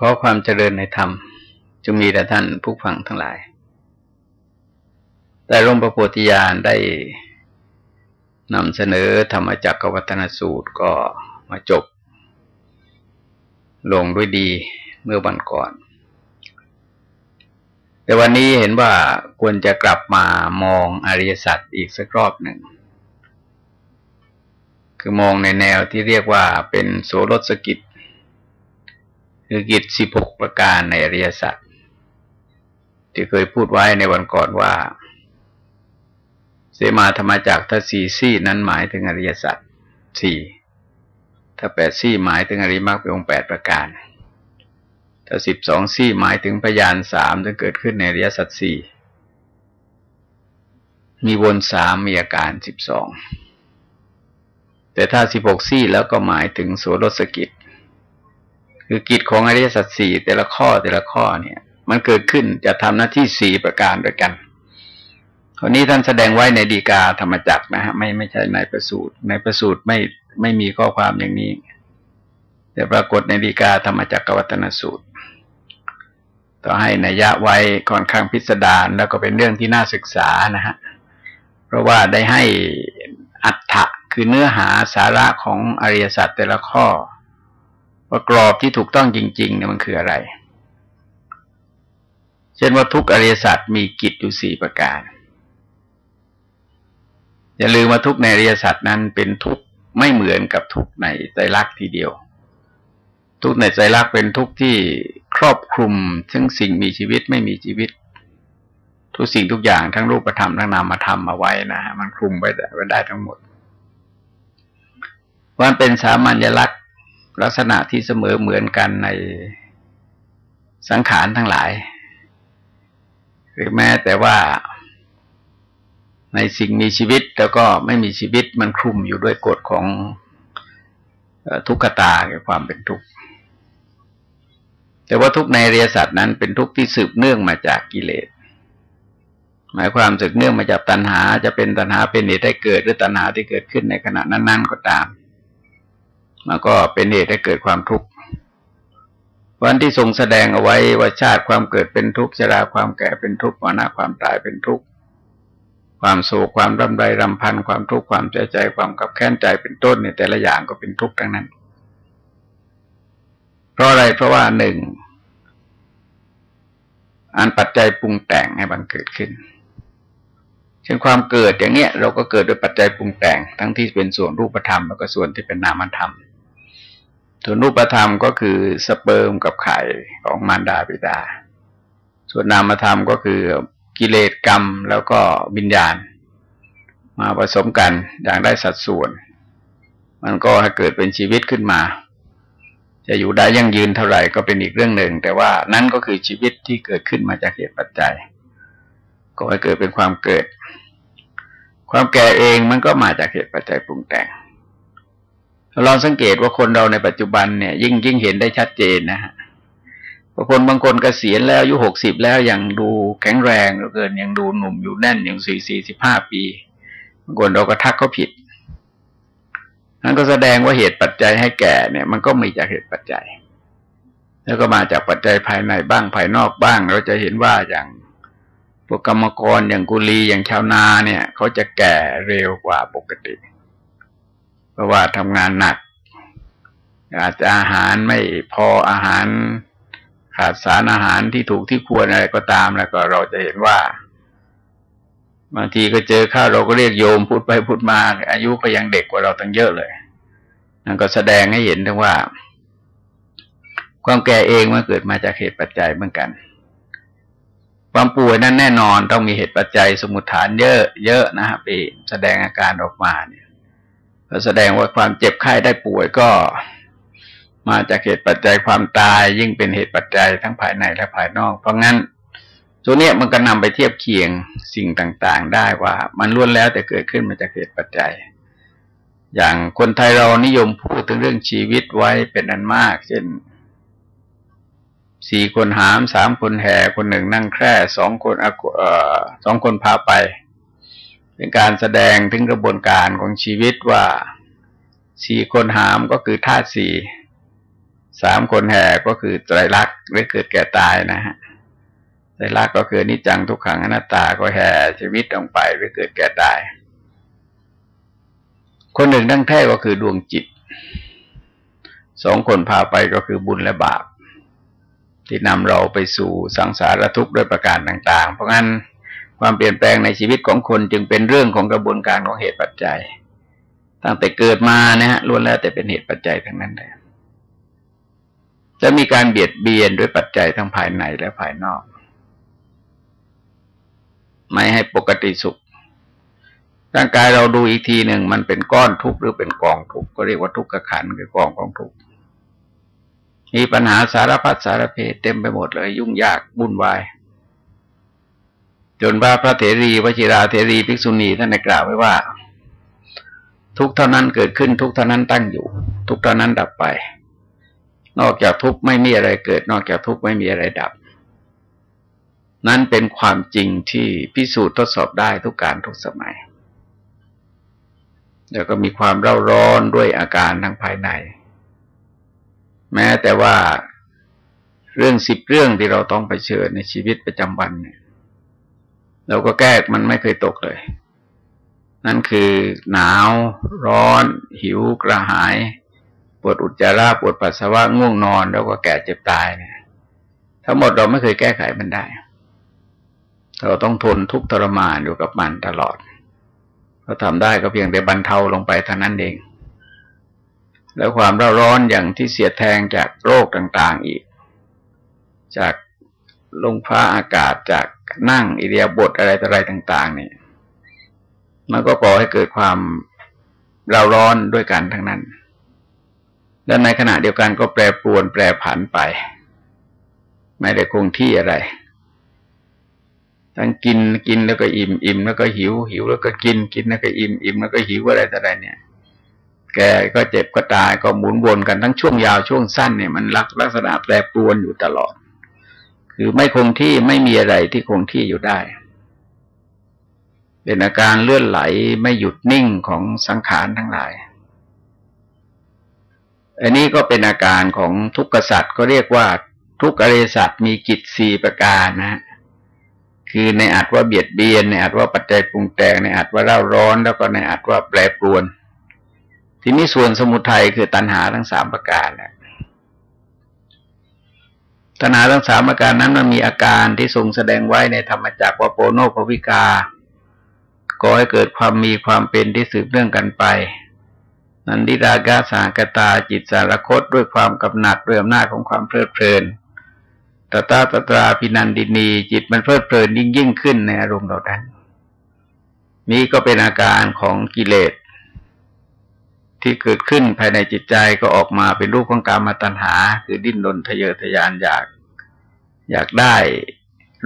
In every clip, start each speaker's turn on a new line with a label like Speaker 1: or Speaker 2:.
Speaker 1: ขอความเจริญในธรรมจะมีแต่ท่านผู้ฟังทั้งหลาย แต่ร่มประโพธิญาณได้นำเสนอธรรมจักรวัฒนสูตรก็มาจบ ลงด้วยดีเมื่อวันก่อน แต่วันนี้เห็นว่าควรจะกลับมามองอริยสัจอีกสักรอบหนึ่ง คือมองในแนวที่เรียกว่าเป็นโสรสกิจ คือกิจสิบหกประการในอริยสัจที่เคยพูดไว้ในวันก่อนว่า เสมาธรรมจักถ้าสี่ซี่นั้นหมายถึงอริยสัจสี่ถ้าแปดซี่หมายถึงอริมรรคเป็นองค์แปดประการถ้าสิบสองซี่หมายถึงพยานสามที่เกิดขึ้นในอริยสัจสี่มีวนสามมีอาการสิบสองแต่ถ้าสิบหกซี่แล้วก็หมายถึงโสรสกิจ คือกิจของอริยสัจสี่แต่ละข้อแต่ละข้อเนี่ย มันเกิดขึ้นจะทำหน้าที่สี่ประการด้วยกันคนนี้ท่านแสดงไว้ในดีกาธรรมจักนะฮะไม่ไม่ใช่ในประสูตร ในประสูตรไม่ไม่มีข้อความอย่างนี้ แต่ปรากฏในดีกาธรรมจักรวัฒนสูตร ต่อให้นัยยะไว้ค่อนข้างพิสดารแล้วก็เป็นเรื่องที่น่าศึกษานะฮะเพราะว่าได้ให้อัฏฐะคือเนื้อหาสาระของอริยสัจแต่ละข้อ ว่ากรอบที่ถูกต้องจริงๆเนี่ยมันคืออะไร เช่นว่าทุกอริยสัจมีกิจอยู่สี่ประการ อย่าลืมว่าทุกในอริยสัจนั้นเป็นทุกไม่เหมือนกับทุกในใจรักทีเดียว ทุกในใจรักเป็นทุกที่ครอบคลุม ซึ่งสิ่งมีชีวิตไม่มีชีวิต ทุกสิ่งทุกอย่างทั้งรูปธรรมทั้งนามธรรมมาไว้นะฮะมันคลุมไว้ได้ทั้งหมดมันเป็นสามัญลักษณ ลักษณะที่เสมอเหมือนกันในสังขารทั้งหลาย หรือแม้แต่ว่าในสิ่งมีชีวิตแล้วก็ไม่มีชีวิตมันคลุมอยู่ด้วยกฎของทุกขตาคือความเป็นทุกข์แต่ว่าทุกในเรียสัตว์นั้นเป็นทุกข์ที่สืบเนื่องมาจากกิเลส หมายความสืบเนื่องมาจากตัณหา จะเป็นตัณหาเป็นเหตุให้เกิดหรือตัณหาที่เกิดขึ้นในขณะนั้นๆก็ตาม มันก็เป็นเหตุให้เกิดความทุกข์วันที่ทรงแสดงเอาไว้ว่าชาติความเกิดเป็นทุกข์ชราความแก่เป็นทุกข์วานาความตายเป็นทุกข์ความโศกความรำไรรำพันความทุกข์ความใจใจความกับแค้นใจเป็นต้นเนี่ยแต่ละอย่างก็เป็นทุกข์ทั้งนั้น เพราะอะไรเพราะว่าหนึ่งอันปัจจัยปรุงแต่งให้มันเกิดขึ้นเช่นความเกิดอย่างเนี้ย เราก็เกิดโดยปัจจัยปรุงแต่งทั้งที่เป็นส่วนรูปธรรมแล้วก็ส่วนที่เป็นนามธรรม ส่วนรูปธรรมก็คือสเปิร์มกับไข่ของมารดาบิดา ส่วนนามธรรมก็คือกิเลสกรรมแล้วก็วิญญาณ มาผสมกันอย่างได้สัดส่วน มันก็ให้เกิดเป็นชีวิตขึ้นมา จะอยู่ได้ยั่งยืนเท่าไหร่ก็เป็นอีกเรื่องหนึ่ง แต่ว่านั่นก็คือชีวิตที่เกิดขึ้นมาจากเหตุปัจจัย ก็ให้เกิดเป็นความเกิด ความแก่เองมันก็มาจากเหตุปัจจัยปรุงแต่ง ลองสังเกตว่าคนเราในปัจจุบันเนี่ย ยิ่งยิ่งเห็นได้ชัดเจนนะฮะบางคนบางคนกเกษียณแล้วอายุหกสิบแล้วยังดูแข็งแรงเหลือเกินยังดูหนุ่มอยู่แน่นอย่างสี่สี่สิบห้าปีบางคนเราก็ทักเขาผิดนั่นก็แสดงว่าเหตุปัจจัยให้แก่เนี่ย มันก็มีจากเหตุปัจจัย แล้วก็มาจากปัจจัยภายในบ้างภายนอกบ้าง เราจะเห็นว่าอย่างพวกกรรมกรอย่างกุลีอย่างชาวนาเนี่ย เขาจะแก่เร็วกว่าปกติเราะว่าทำงานหนัก อาจจะอาหารไม่พออาหารขาดสารอาหารที่ถูกที่ควรอะไรก็ตามแล้วก็เราจะเห็นว่า บางทีก็เจอข้าวเราก็เรียกโยมพูดไปพูดมา อายุก็ยังเด็กกว่าเราตั้งเยอะเลยนั่นก็แสดงให้เห็นถึงว่า ความแก่เองมันเกิดมาจากเหตุปัจจัยเหมือนกัน ความป่วยนั้นแน่นอนต้องมีเหตุปัจจัยสมุทฐานเยอะ เยอะนะฮะไปแสดงอาการออกมาเนี่ย แสดงว่าความเจ็บไข้ได้ป่วยก็มาจากเหตุปัจจัยความตาย ยิ่งเป็นเหตุปัจจัยทั้งภายในและภายนอก เพราะงั้นตัวเนี้ยมันก็นำไปเทียบเคียงสิ่งต่างๆ ได้ว่ามันล้วนแล้วแต่เกิดขึ้นมาจากเหตุปัจจัย อย่างคนไทยเรานิยมพูดถึงเรื่องชีวิตไว้เป็นอันมาก เช่นสี่คนหามสามคนแห่คนหนึ่งนั่งแคร่สองคนอ่อสองคนพาไป เป็นการแสดงถึงกระบวนการของชีวิตว่าสี่คนหามก็คือธาตุสี่สามคนแห่ก็คือไตรลักษณ์หรือเกิดแก่ตายนะฮะไตรลักษณ์ก็คือนิจังทุกขังอนัตตาก็แห่ชีวิตลงไปหรือเกิดแก่ตาย คนหนึ่งดั้งแท้ก็คือดวงจิตสองคนพาไปก็คือบุญและบาป ที่นำเราไปสู่สังสารทุกข์ด้วยประการต่าง ๆ เพราะงั้น ความเปลี่ยนแปลงในชีวิตของคนจึงเป็นเรื่องของกระบวนการของเหตุปัจจัย ตั้งแต่เกิดมานะฮะล้วนแล้วแต่เป็นเหตุปัจจัยทั้งนั้นเลยจะมีการเบียดเบียนด้วยปัจจัยทั้งภายในและภายนอก ไม่ให้ปกติสุขร่างกายเราดูอีกทีหนึ่งมันเป็นก้อนทุกข์หรือเป็นกองทุกข์ก็เรียกว่าทุกข์ขันคือกองของทุกข์มีปัญหาสารพัดสารเพเต็มไปหมดเลย ยุ่งยากวุ่นวาย จนว่าพระเถรีวชิราเถรีภิกษุณีท่านได้กล่าวไว้ว่า ทุกเท่านั้นเกิดขึ้นทุกเท่านั้นตั้งอยู่ ทุกเท่านั้นดับไป นอกจากทุกไม่มีอะไรเกิด นอกจากทุกไม่มีอะไรดับ นั้นเป็นความจริงที่พิสูจน์ทดสอบได้ทุกการทุกสมัย แล้วก็มีความเร่าร้อนด้วยอาการทางภายใน แม้แต่ว่าเรื่องสิบเรื่องที่เราต้องไปเชิญในชีวิตประจำวันเนี่ย เราก็แก้มันไม่เคยตกเลย นั่นคือหนาว ร้อน หิวกระหาย ปวดอุจจาระปวดปัสสาวะง่วงนอน แล้วก็แก่เจ็บตายเนี่ยทั้งหมดเราไม่เคยแก้ไขมันได้ เราต้องทนทุกข์ทรมานอยู่กับมันตลอดเราทำได้ก็เพียงแต่บรรเทาลงไปเท่านั้นเอง แล้วความร้อนร้อนอย่างที่เสียแทงจากโรคต่าง ๆอีก จาก ลงฟ้าอากาศจากนั่งอิเดียบทอะไรต่ออะไรต่าง ๆ เนี่ยมันก็ก่อให้เกิดความเราร้อนด้วยกันทั้งนั้น และในขณะเดียวกันก็แปรปรวนแปรผันไป ไม่ได้คงที่อะไร ทั้งกินกินแล้วก็อิ่มอิ่มแล้วก็หิว หิวแล้วก็กินกินแล้วก็อิ่มอิ่มแล้วก็หิวอะไรต่ออะไรเนี่ย แกก็เจ็บก็ตายก็หมุนวนกันทั้งช่วงยาวช่วงสั้นเนี่ยมันลักษณะแปรปรวนอยู่ตลอด คือไม่คงที่ไม่มีอะไรที่คงที่อยู่ได้ เป็นอาการเลื่อนไหลไม่หยุดนิ่งของสังขารทั้งหลาย อันนี้ก็เป็นอาการของทุกขสัตว์ก็เรียกว่าทุกอริสัตว์มีกิจสี่ประการนะ คือในอัดว่าเบียดเบียน ในอัดว่าปัจจัยปรุงแต่งในอัดว่าเล่าร้อน แล้วก็ในอัดว่าแปรปรวน ทีนี้ส่วนสมุทัยคือตัณหาทั้งสามประการเนี่ย ตนาทั้งสามอาการนั้นมันมีอาการที่ทรงแสดงไว้ในธรรมจักรว่าโปโนภวิกาก่อให้เกิดความมีความเป็นที่สืบเรื่องกันไป นันดิดากาสากตาจิตสารคตด้วยความกำหนัดด้วยอำนาจของความเพลิดเพลินตตาตตราพินันดินี จิตมันเพลิดเพลินยิ่งยิ่งขึ้นในอารมณ์เราดันนี้ก็เป็นอาการของกิเลส ที่เกิดขึ้นภายในจิตใจก็ออกมาเป็นรูปของการมาตัณหา คือดิ้นรนทะเยอทะยานอยาก อยากได้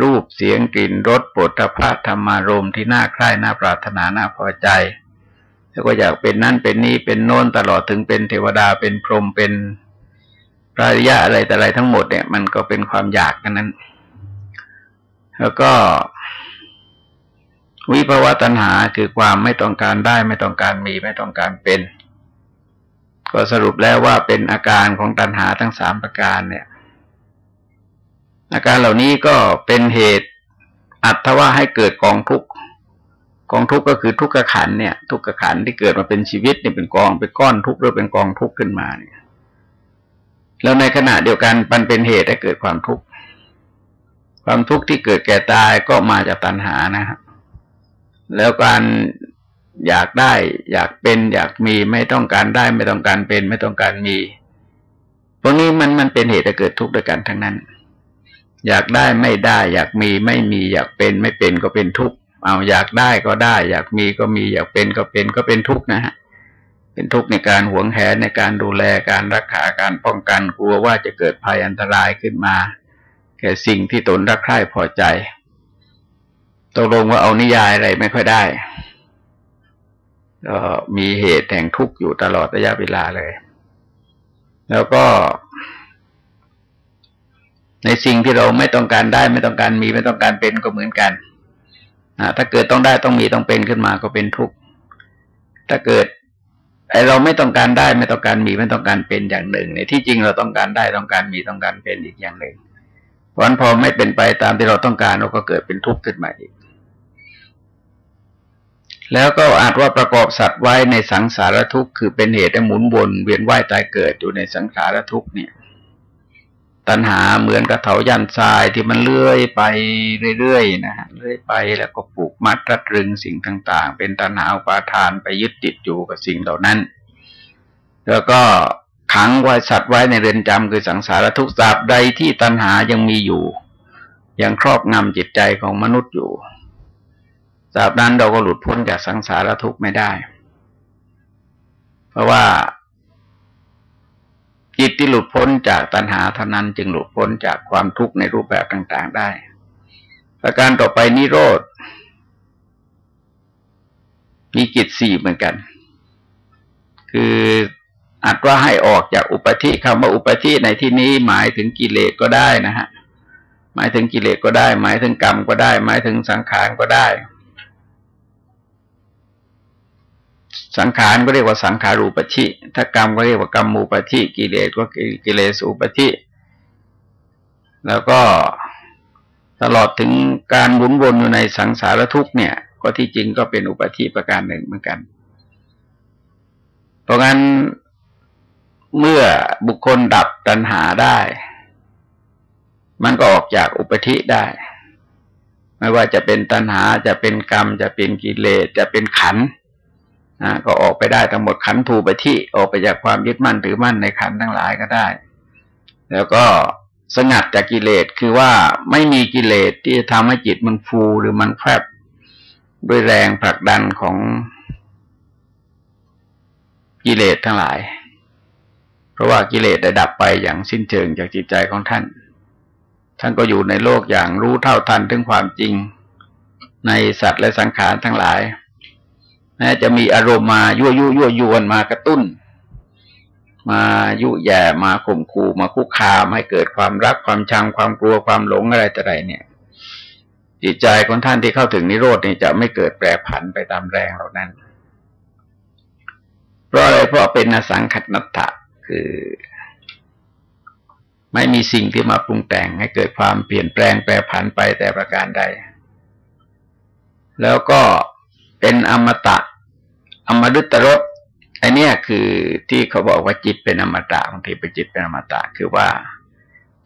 Speaker 1: รูปเสียงกลิ่นรสปวดพะธรรมารมที่น่าใคร่น่าปรารถนาน่าพอใจ แล้วก็อยากเป็นนั่นเป็นนี่เป็นโน้นตลอดถึงเป็นเทวดาเป็นพรหมเป็นพระริยะอะไรแต่อะไรทั้งหมดเนี่ยมันก็เป็นความอยากกันนั้น แล้วก็ วิภาวะตัณหาคือความไม่ต้องการได้ ไม่ต้องการมีไม่ต้องการเป็น ก็สรุปแล้วว่าเป็นอาการของตัณหาทั้งสามประการเนี่ย อาการเหล่านี้ก็เป็นเหตุอัตว่าให้เกิดกองทุกข์กองทุกข์ก็คือทุกขขันเนี่ย ทุกขขันที่เกิดมาเป็นชีวิตเนี่ยเป็นกองเป็นก้อนทุกข์หรือเป็นกองทุกข์ขึ้นมาเนี่ย แล้วในขณะเดียวกันมันเป็นเหตุให้เกิดความทุกข์ความทุกข์ที่เกิดแก่ตายก็มาจากตัณหานะครับแล้วการ อยากได้ อยากเป็น อยากมีไม่ต้องการได้ ไม่ต้องการเป็น ไม่ต้องการมีพวกนี้มันมันเป็นเหตุเกิดทุกข์ด้วยกันทั้งนั้น อยากได้ไม่ได้ อยากมีไม่มี อยากเป็นไม่เป็นก็เป็นทุกข์เอาอยากได้ก็ได้ อยากมีก็มี อยากเป็นก็เป็นก็เป็นทุกข์นะฮะเป็นทุกข์ในการหวงแหนในการดูแลการรักษาการป้องกันกลัวว่าจะเกิดภัยอันตรายขึ้นมา แก่สิ่งที่ตนรักใคร่พอใจตกลงว่าเอานิยายอะไรไม่ค่อยได้ มีเหตุแห่งทุกข์อยู่ตลอดระยะเวลาเลย แล้วก็ ในสิ่งที่เราไม่ต้องการได้ไม่ต้องการมีไม่ต้องการเป็นก็เหมือนกันถ้าเกิดต้องได้ต้องมีต้องเป็นขึ้นมาก็เป็นทุกข์ถ้าเกิดไอเราไม่ต้องการได้ไม่ต้องการมีไม่ต้องการเป็นอย่างหนึ่ง ในที่จริงเราต้องการได้ต้องการมีต้องการเป็นอีกอย่างหนึ่งเพราะฉะนั้นพอไม่เป็นไปตามที่เราต้องการเราก็เกิดเป็นทุกข์ขึ้นมาอีก แล้วก็อาจว่าประกอบสัตว์ไว้ในสังสารทุกข์คือเป็นเหตุให้หมุนวนเวียนว่ายตายเกิดอยู่ในสังสารทุกข์เนี่ย ตัณหาเหมือนกระเถายันทรายที่มันเลื่อยไปเรื่อยๆนะฮะเลื่อยไปแล้วก็ปลูกมัดรัดรึงสิ่งต่าง ๆ เป็นตัณหาอุปาทานไปยึดติดอยู่กับสิ่งเหล่านั้น แล้วก็ขังไว้สัตว์ไว้ในเรือนจำคือสังสารทุกข์สาบใดที่ตัณหายังมีอยู่ ยังครอบงำจิตใจของมนุษย์อยู่ สาบนั้นเราก็หลุดพ้นจากสังสารทุกข์ไม่ได้ เพราะว่าจิตที่หลุดพ้นจากตัณหาเท่านั้นจึงหลุดพ้นจากความทุกข์ในรูปแบบต่าง ๆได้ ประการต่อไปนิโรธ มีกิจสี่เหมือนกัน คืออาจว่าให้ออกจากอุปธิคำว่าอุปธิในที่นี้หมายถึงกิเลสก็ได้นะฮะ หมายถึงกิเลสก็ได้ หมายถึงกรรมก็ได้ หมายถึงสังขารก็ได้ สังขารก็เรียกว่าสังขารูปชิถ้ากรรมก็เรียกว่ากรรมูปชิกิเลสก็กิเลสูปชิแล้วก็ตลอดถึงการหมุนวนอยู่ในสังสารทุกข์เนี่ย ก็ที่จริงก็เป็นอุปธิประการหนึ่งเหมือนกัน เพราะงั้นเมื่อบุคคลดับตัณหาได้ มันก็ออกจากอุปธิได้ ไม่ว่าจะเป็นตัณหาจะเป็นกรรม จะเป็นกิเลสจะเป็นขันธ์ นะก็ออกไปได้ทั้งหมดขันธูปที่ออกไปจากความยึดมั่นถือมั่นในขันทั้งหลายก็ได้ แล้วก็สงัดจากกิเลสคือว่าไม่มีกิเลสที่จะทำให้จิตมันฟูหรือมันแฟบด้วยแรงผลักดันของกิเลสทั้งหลาย เพราะว่ากิเลสได้ดับไปอย่างสิ้นเชิงจากจิตใจของท่าน ท่านก็อยู่ในโลกอย่างรู้เท่าทันถึงความจริง ในสัตว์และสังขารทั้งหลาย นะจะมีอารมณ์มายั่วยุยั่วยวนมากระตุ้น มายุแย่มาข่มขู่มาคุกคามให้เกิดความรักความชังความกลัวความหลงอะไรต่ออะไรเนี่ย จิตใจของท่านที่เข้าถึงนิโรธนี่จะไม่เกิดแปรผันไปตามแรงเหล่านั้น เพราะอะไรเพราะเป็นอสังขัตนัตถะคือ ไม่มีสิ่งที่มาปรุงแต่งให้เกิดความเปลี่ยนแปลงแปรผันไปแต่ประการใด แล้วก็ เป็นอมตะ อมฤตรสไอเนี้ยคือที่เขาบอกว่าจิตเป็นอมตะบางทีเป็นจิตเป็นอมตะคือว่า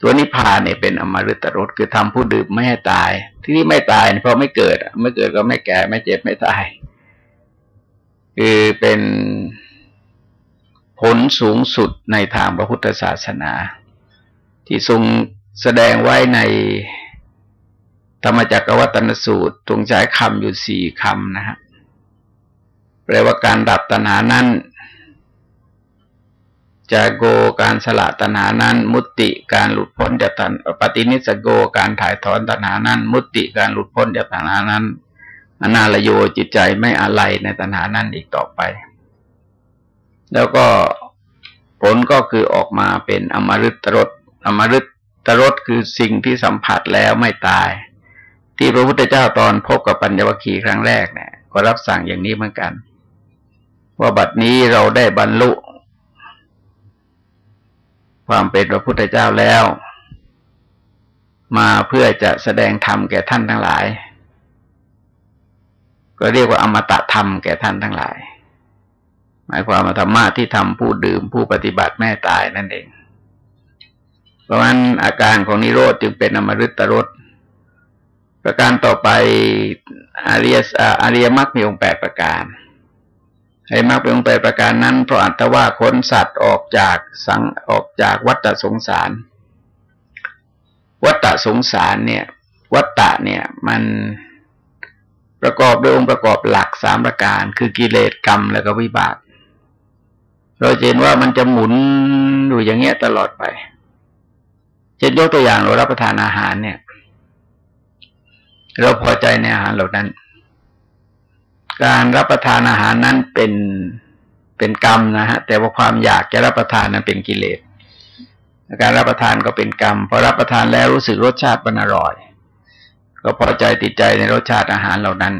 Speaker 1: ตัวนิพพานเนี่ยเป็นอมฤตรสคือทำผู้ดื่มไม่ให้ตาย ที่นี่ไม่ตายเพราะไม่เกิดไม่เกิดก็ไม่แก่ไม่เจ็บไม่ตาย คือเป็นผลสูงสุดในทางพระพุทธศาสนา ที่ทรงแสดงไว้ในธรรมจักรวัตนสูตรตรงใช้คำอยู่สี่คำนะฮะ แปลว่าการดับตัณหานั้นจะโกการสละตัณหานั้น มุติการหลุดพ้นจากตัณปฏินิสโกการถ่ายถอนตัณหานั้น มุตติการหลุดพ้นจากตัณหานั้นอนาลโยจิตใจไม่อะไรในตัณหานั้นอีกต่อไป แล้วก็ผลก็คือออกมาเป็นอมฤตรสอมฤตรสคือสิ่งที่สัมผัสแล้วไม่ตาย ที่พระพุทธเจ้าตอนพบกับปัญญวคีครั้งแรกเนี่ยก็รับสั่งอย่างนี้เหมือนกัน ว่าบัดนี้เราได้บรรลุ ความเป็นพระพุทธเจ้าแล้ว มาเพื่อจะแสดงธรรมแก่ท่านทั้งหลาย ก็เรียกว่าอมตะธรรมแก่ท่านทั้งหลาย หมายความว่าธรรมะที่ทำผู้ดื่มผู้ปฏิบัติแม่ตายนั่นเอง เพราะฉะนั้นอาการของนิโรธจึงเป็นอมฤตรสประการต่อไปอริยอริยมรรคมีองค์แปดประการ ให้มากเป็นองค์แปดประการนั้น เพราะอัตว่าคนสัตว์ออกจากสังออกจากวัฏสงสาร วัฏสงสารเนี่ย วัฏเนี่ย มันประกอบด้วยองค์ประกอบหลักสามประการ คือกิเลสกรรมแล้วก็วิบาก เราเห็นว่ามันจะหมุนอยู่อย่างเงี้ยตลอดไปเช่นยกตัวอย่างเรารับประทานอาหารเนี่ย เราพอใจในอาหารเหล่านั้น การรับประทานอาหารนั้นเป็นเป็นกรรมนะฮะ แต่ว่าความอยากจะรับประทานนั้นเป็นกิเลสการรับประทานก็เป็นกรรมพอรับประทานแล้วรู้สึกรสชาติมันอร่อย ก็พอใจติดใจในรสชาติอาหารเหล่านั้น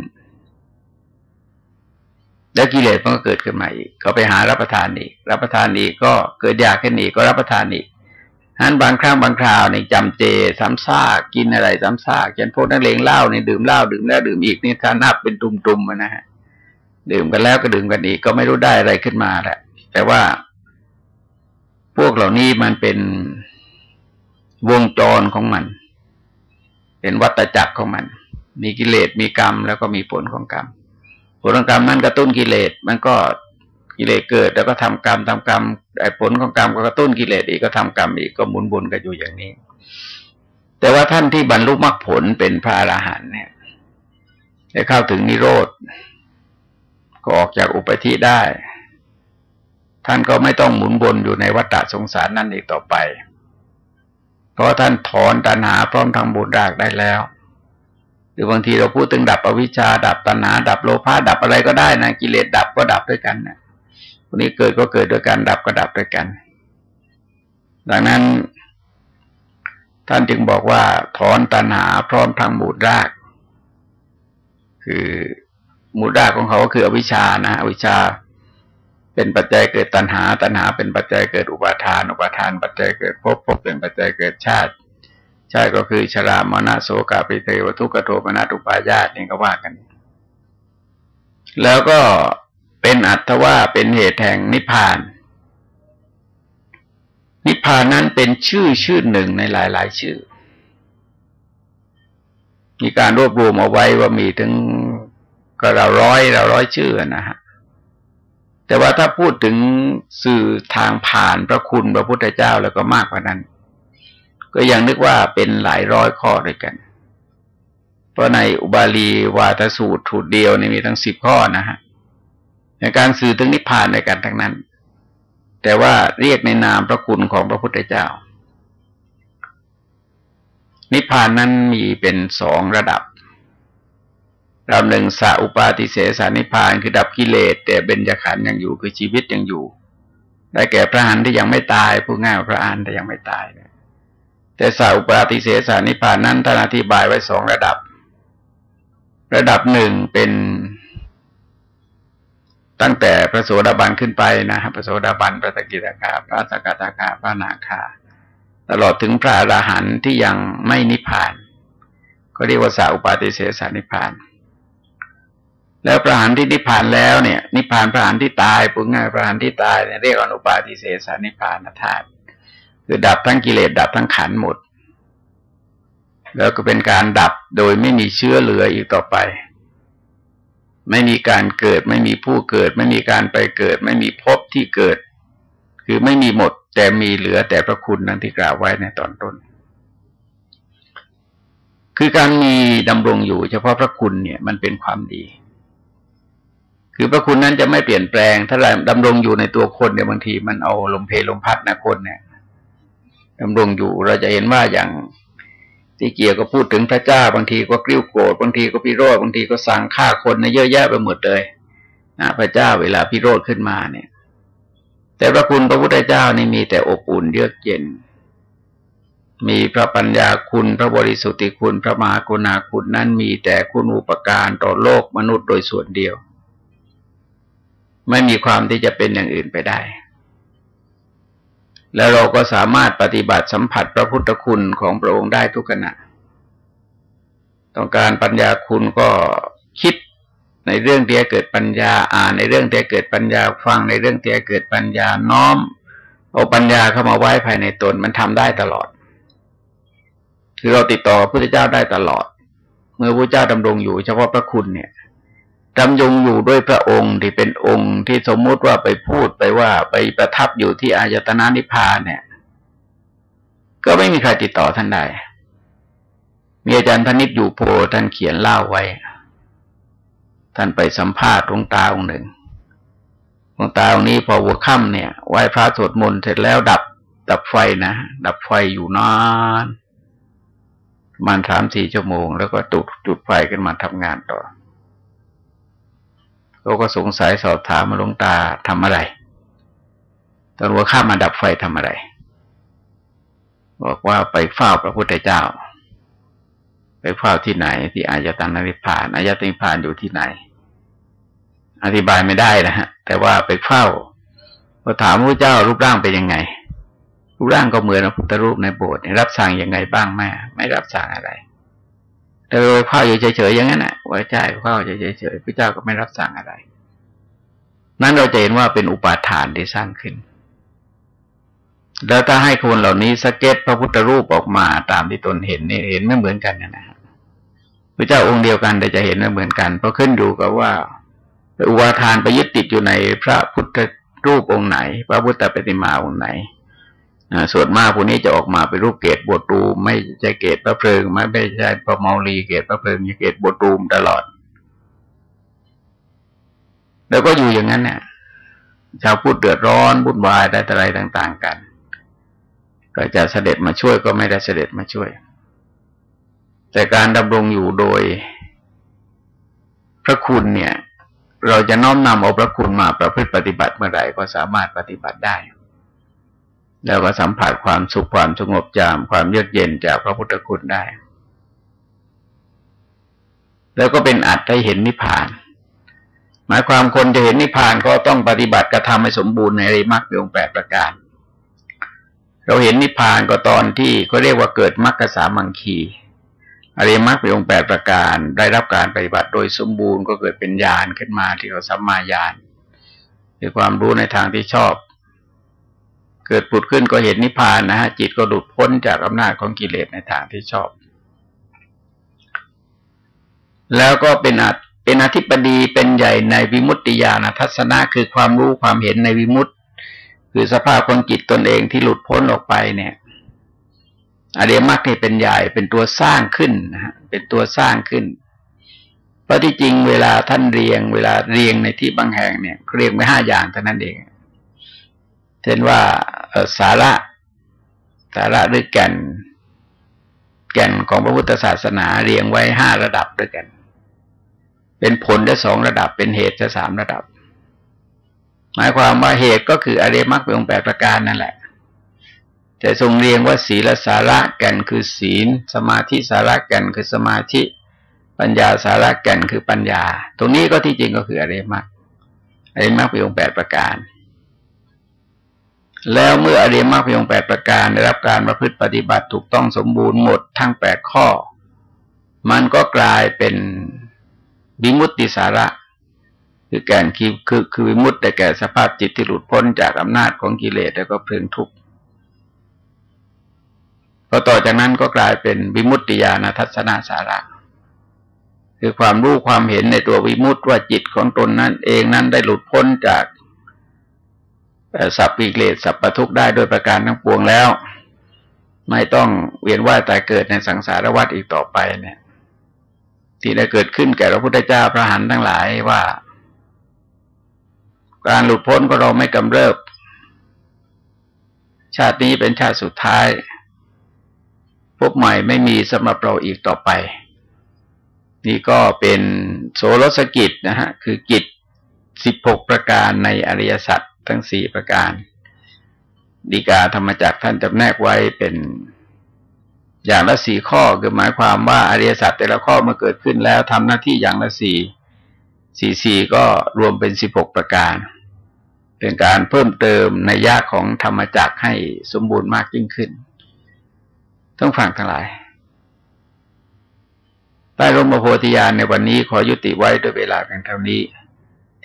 Speaker 1: แล้วกิเลสมันก็เกิดขึ้นมาอีกเขาไปหารับประทานอีก รับประทานอีกก็เกิดอยากขึ้นอีกก็รับประทานอีก นั้นบางครั้งบางคราวในจำเจซ้ำซากกินอะไรซ้ำซากเช่นพวกนักเลงเหล้านี่ดื่มเหล้าดื่มแล้วดื่มอีกนี่ถ้านับเป็นตุ่มๆนะฮะดื่มกันแล้วก็ดื่มกันอีกก็ไม่รู้ได้อะไรขึ้นมาแหละ แต่ว่า พวกเหล่านี้มันเป็นวงจรของมัน เป็นวัฏจักรของมัน มีกิเลสมีกรรมแล้วก็มีผลของกรรมผลของกรรมนั้นกระตุ้นกิเลสมันก็ กิเลสเกิด แล้วก็ทำกรรมทำกรรมไอ้ผลของกรรมก็กระตุ้นกิเลสอีกก็ทำกรรมอีกก็หมุนบุญกันอยู่อย่างนี้ แต่ว่าท่านที่บรรลุมรรคผลเป็นพระอรหันต์เนี่ยได้เข้าถึงนิโรธก็ออกจากอุปธิได้ ท่านก็ไม่ต้องหมุนวนอยู่ในวัฏสงสารนั่นอีกต่อไป เพราะท่านถอนตัณหาพร้อมทางบุญรากได้แล้ว หรือบางทีเราพูดถึงดับอวิชชาดับตัณหา ดับโลภะดับอะไรก็ได้นะกิเลสดับก็ดับด้วยกันนะ วันนี้เกิดก็เกิดด้วยกันดับก็ดับด้วยกัน ดังนั้น ท่านจึงบอกว่า ถอนตัณหาพร้อมทางบูดราก คือมูลรากของเขาก็คืออวิชานะอวิชชาเป็นปัจจัยเกิดตัณหา ตัณหาเป็นปัจจัยเกิดอุปาทาน อุปาทาน ปัจจัยเกิดภพภพเป็นปัจจัยเกิดชาติ ชาติก็คือชรามรณะโสกาปิเทวทุกขโทมนาตุปายาตนี่ก็ว่ากัน แล้วก็ เป็นอัตว่าเป็นเหตุแห่งนิพพาน นิพพานนั้นเป็นชื่อชื่อหนึ่งในหลาย ๆ ชื่อ มีการรวบรวมเอาไว้ว่ามีถึงก็เราร้อยเราร้อยชื่อนะฮะแต่ว่าถ้าพูดถึงสื่อทางผ่านพระคุณพระพุทธเจ้าแล้วก็มากกว่านั้น ก็ยังนึกว่าเป็นหลายร้อยข้อด้วยกัน เพราะในอุบาลีวาทสูตรถูดเดียวนี่มีทั้งสิบข้อนะฮะ ในการสื่อถึงนิพพานในการทั้งนั้น แต่ว่าเรียกในนามพระคุณของพระพุทธเจ้า นิพพานนั้นมีเป็นสองระดับลำหนึ่งสาอุปาติเสสานิพานคือดับกิเลสแต่เบญจขันธ์ยังอยู่คือชีวิตยังอยู่ ได้แก่พระหันที่ยังไม่ตายผู้ง่ายพระอันแต่ยังไม่ตาย แต่สาอุปาติเสสานิพานนั้นท่านอธิบายไว้สองระดับ ระดับหนึ่งเป็น ตั้งแต่พระโสดาบันขึ้นไปนะพระโสดาบันพระตกิตาคาพระสกตาคาพระนาคา ตลอดถึงพระอราหันต์ที่ยังไม่นิพพาน ก็เรียกว่าสาอุปาติเสสานิพพาน แล้วพระหานที่นิพพานแล้วเนี่ย นิพพานพระหานที่ตายปุง่ายพระหานที่ตายเนี่ยเรียกอนุปาทิเสสานิพพานธาตุคือดับทั้งกิเลสดับทั้งขันหมด แล้วก็เป็นการดับโดยไม่มีเชื้อเหลืออีกต่อไป ไม่มีการเกิด ไม่มีผู้เกิด ไม่มีการไปเกิด ไม่มีภพที่เกิด คือไม่มีหมด แต่มีเหลือแต่พระคุณนั้นที่กล่าวไว้ในตอนต้น คือการมีดำรงอยู่ เฉพาะพระคุณเนี่ยมันเป็นความดี คือพระคุณนั้นจะไม่เปลี่ยนแปลง ถ้าเราดำรงอยู่ในตัวคนเนี่ยบางทีมันเอาลมเพลลมพัดนะคนเนี่ยดำรงอยู่เราจะเห็นว่าอย่าง ที่เกี่ยวก็พูดถึงพระเจ้าบางทีก็กริ้วโกรธบางทีก็พิโรธบางทีก็สั่งฆ่าคนเนี่ยเยอะแยะไปหมดเลยนะพระเจ้าเวลาพิโรธขึ้นมาเนี่ย แต่พระคุณพระพุทธเจ้านี่มีแต่อบอุ่นเยือกเย็น มีพระปัญญาคุณพระบริสุทธิคุณพระมหากรุณาคุณนั้นมีแต่คุณอุปการต่อโลกมนุษย์โดยส่วนเดียว ไม่มีความที่จะเป็นอย่างอื่นไปได้ แล้วเราก็สามารถปฏิบัติสัมผัสพระพุทธคุณของพระองค์ได้ทุกขณะ ต้องการปัญญาคุณก็คิดในเรื่องที่จะเกิดปัญญาอ่านในเรื่องที่จะเกิดปัญญาฟังในเรื่องที่จะเกิดปัญญาน้อมเอาปัญญาเข้ามาไว้ภายในตนมันทำได้ตลอด คือเราติดต่อพระพุทธเจ้าได้ตลอด เมื่อพระเจ้าดำรงอยู่เฉพาะพระคุณเนี่ย ดำยงอยู่ด้วยพระองค์ที่เป็นองค์ที่สมมติว่าไปพูดไปว่าไปประทับอยู่ที่อายตนะนิพพานเนี่ย ก็ไม่มีใครติดต่อท่านได้ มีอาจารย์พนิษอยู่โพท่านเขียนเล่าไว้ ท่านไปสัมภาษณ์หลวงตาองค์หนึ่งหลวงตาองค์นี้พอวัวค่ำเนี่ยไหว้พระสวดมนต์เสร็จแล้วดับ ดับไฟนะ ดับไฟอยู่นานประมาณสามสี่ชั่วโมง แล้วก็จุดจุดไฟขึ้นมาทำงานต่อ เขาก็สงสัยสอบถามมาหลวงตาทำอะไรตอนว่าข้ามาดับไฟทำอะไร บอกว่าไปเฝ้าพระพุทธเจ้า ไปเฝ้าที่ไหน ที่อายตนะนิพพานอายตนะนิพพานอยู่ที่ไหนออธิบายไม่ได้นะฮะ แต่ว่าไปเฝ้าพอถามพระเจ้ารูปร่างเป็นยังไงรูปร่างก็เหมือนพระพุทธรูปในโบสถ์รับสั่งยังไงบ้างแม่ไม่รับสั่งอะไร แต่ไปเฝ้าอยู่เฉยๆอย่างนั้นแหละไว้ใจเฝ้าเฉยๆพระเจ้าก็ไม่รับสั่งอะไร นั้นเราจะเห็นว่าเป็นอุปาทานที่สร้างขึ้น แล้วถ้าให้คนเหล่านี้สเก็ตพระพุทธรูปออกมาตามที่ตนเห็นนี่เห็นไม่เหมือนกันนะครับพระเจ้าองค์เดียวกันแต่จะเห็นไม่เหมือนกัน เพราะขึ้นอยู่กับว่าอุปาทานไปยึดติดอยู่ในพระพุทธรูปองค์ไหน พระพุทธปฏิมาองค์ไหน ส่วนมากพวกนี้จะออกมาเป็นรูปเกตบวตูมไม่ใช่เกตพระเพลิงไม่ไม่ใช่พระเมาลีเกตพระเพลิงเกตบวตูมตลอด แล้วก็อยู่อย่างนั้นเนี่ยชาวพุทธเดือดร้อนบุญวายได้อะไรต่าง ๆ กัน ก็จะเสด็จมาช่วยก็ไม่ได้เสด็จมาช่วย แต่การดำรงอยู่โดย พระคุณเนี่ย เราจะน้อมนำเอาพระคุณมาประพฤติปฏิบัติเมื่อไหร่ก็สามารถปฏิบัติได้ แล้วก็สัมผัสความสุขความสงบจามความเยือกเย็นจากพระพุทธคุณได้ แล้วก็เป็นอัดให้เห็นนิพพาน หมายความคนจะเห็นนิพพานก็ต้องปฏิบัติกระทำให้สมบูรณ์ในอริมักมีองแปดประการ เราเห็นนิพพานก็ตอนที่เขาเรียกว่าเกิดมรรคสามังคีอริมักมีองแปดประการ ได้รับการปฏิบัติโดยสมบูรณ์ก็เกิดเป็นญาณขึ้นมาที่เราสัมมาญาณคือความรู้ในทางที่ชอบ เกิดผุดขึ้นก็เห็นนิพพานนะฮะจิตก็หลุดพ้นจากอำนาจของกิเลสในทางที่ชอบ แล้วก็เป็นอาเป็นอธิปดีเป็นใหญ่ในวิมุตติญาณทัศนะคือความรู้ความเห็นในวิมุตติ คือสภาพของจิตตนเองที่หลุดพ้นออกไปเนี่ยอริยมรรคนี่เป็นใหญ่เป็นตัวสร้างขึ้นนะฮะเป็นตัวสร้างขึ้นเพราะที่จริงเวลาท่านเรียง เวลาเรียงในที่บางแห่งเนี่ยเรียงไว้ห้าอย่างเท่านั้นเอง เช่นว่าสาระสาระหรือแก่น แก่นของพระพุทธศาสนาเรียงไว้ห้าระดับด้วยกัน เป็นผลได้สองระดับ เป็นเหตุได้สามระดับ หมายความว่าเหตุก็คืออริยมักเป็นองค์แปดประการนั่นแหละแต่ทรงเรียงว่าศีลสาระแก่นคือศีล สมาธิสาระแก่นคือสมาธิ ปัญญาสาระแก่นคือปัญญา ตรงนี้ก็ที่จริงก็คืออริยมักอริยมักเป็นองค์แปดประการ แล้วเมื่ออริยมรรคเพียงแปดประการได้รับการประพฤติปฏิบัติถูกต้องสมบูรณ์หมดทั้งแปดข้อ มันก็กลายเป็นวิมุตติสาระ คือแก่นคือคือคือวิมุตติแต่แก่สภาพจิตที่หลุดพ้นจากอำนาจของกิเลสแล้วก็เพลิงทุกข์พอต่อจากนั้นก็กลายเป็นวิมุตติญาณทัศนาสาระ คือความรู้ความเห็นในตัววิมุตติว่าจิตของตนนั้นเองนั้นได้หลุดพ้นจาก สับปีเกลดสับประทุกได้โดยประการทั้งปวงแล้ว ไม่ต้องเวียนว่ายตายเกิดในสังสารวัฏอีกต่อไปเนี่ย ที่ได้เกิดขึ้นแก่พระพุทธเจ้าพระหันทั้งหลายว่า การหลุดพ้นก็เราไม่กำเริบ ชาตินี้เป็นชาติสุดท้ายพบใหม่ไม่มีสำหรับเราอีกต่อไป นี่ก็เป็นโสรสกิจนะฮะ คือกิจสิบหกประการในอริยสัจ ทั้งสี่ประการดีกาธรรมจักท่านจำแนกไว้เป็นอย่างละสี่ข้อคือหมายความว่าอริยสัจแต่ละข้อเมื่อเกิดขึ้นแล้วทำหน้าที่อย่างละสี่สี่สี่ก็รวมเป็นสิบหกประการ เป็นการเพิ่มเติมในยะของธรรมจักให้สมบูรณ์มากยิ่งขึ้น ต้องฟังทั้งหลายใต้ร่มโพธิญาณในวันนี้ขอยุติไว้ด้วยเวลาเพียงเท่านี้